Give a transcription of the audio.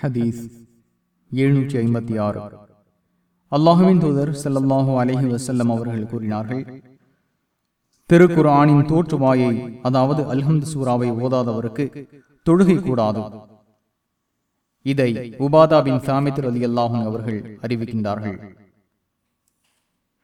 ஹதீஸ் எழுநூற்றி ஐம்பத்தி ஆறு. அல்லாஹுவின் தூதர் செல்லல்லாஹு அலஹி வசல்லம் அவர்கள் கூறினார்கள் திருக்குர்ஆனின் தோற்றுவாயை அதாவது அல்ஹம்து சூராவை ஓதாதவருக்கு தொழுகை கூடாது. இதை உபாதாபின் சாமித் அலி அல்லாஹும் அவர்கள் அறிவிக்கின்றார்கள்.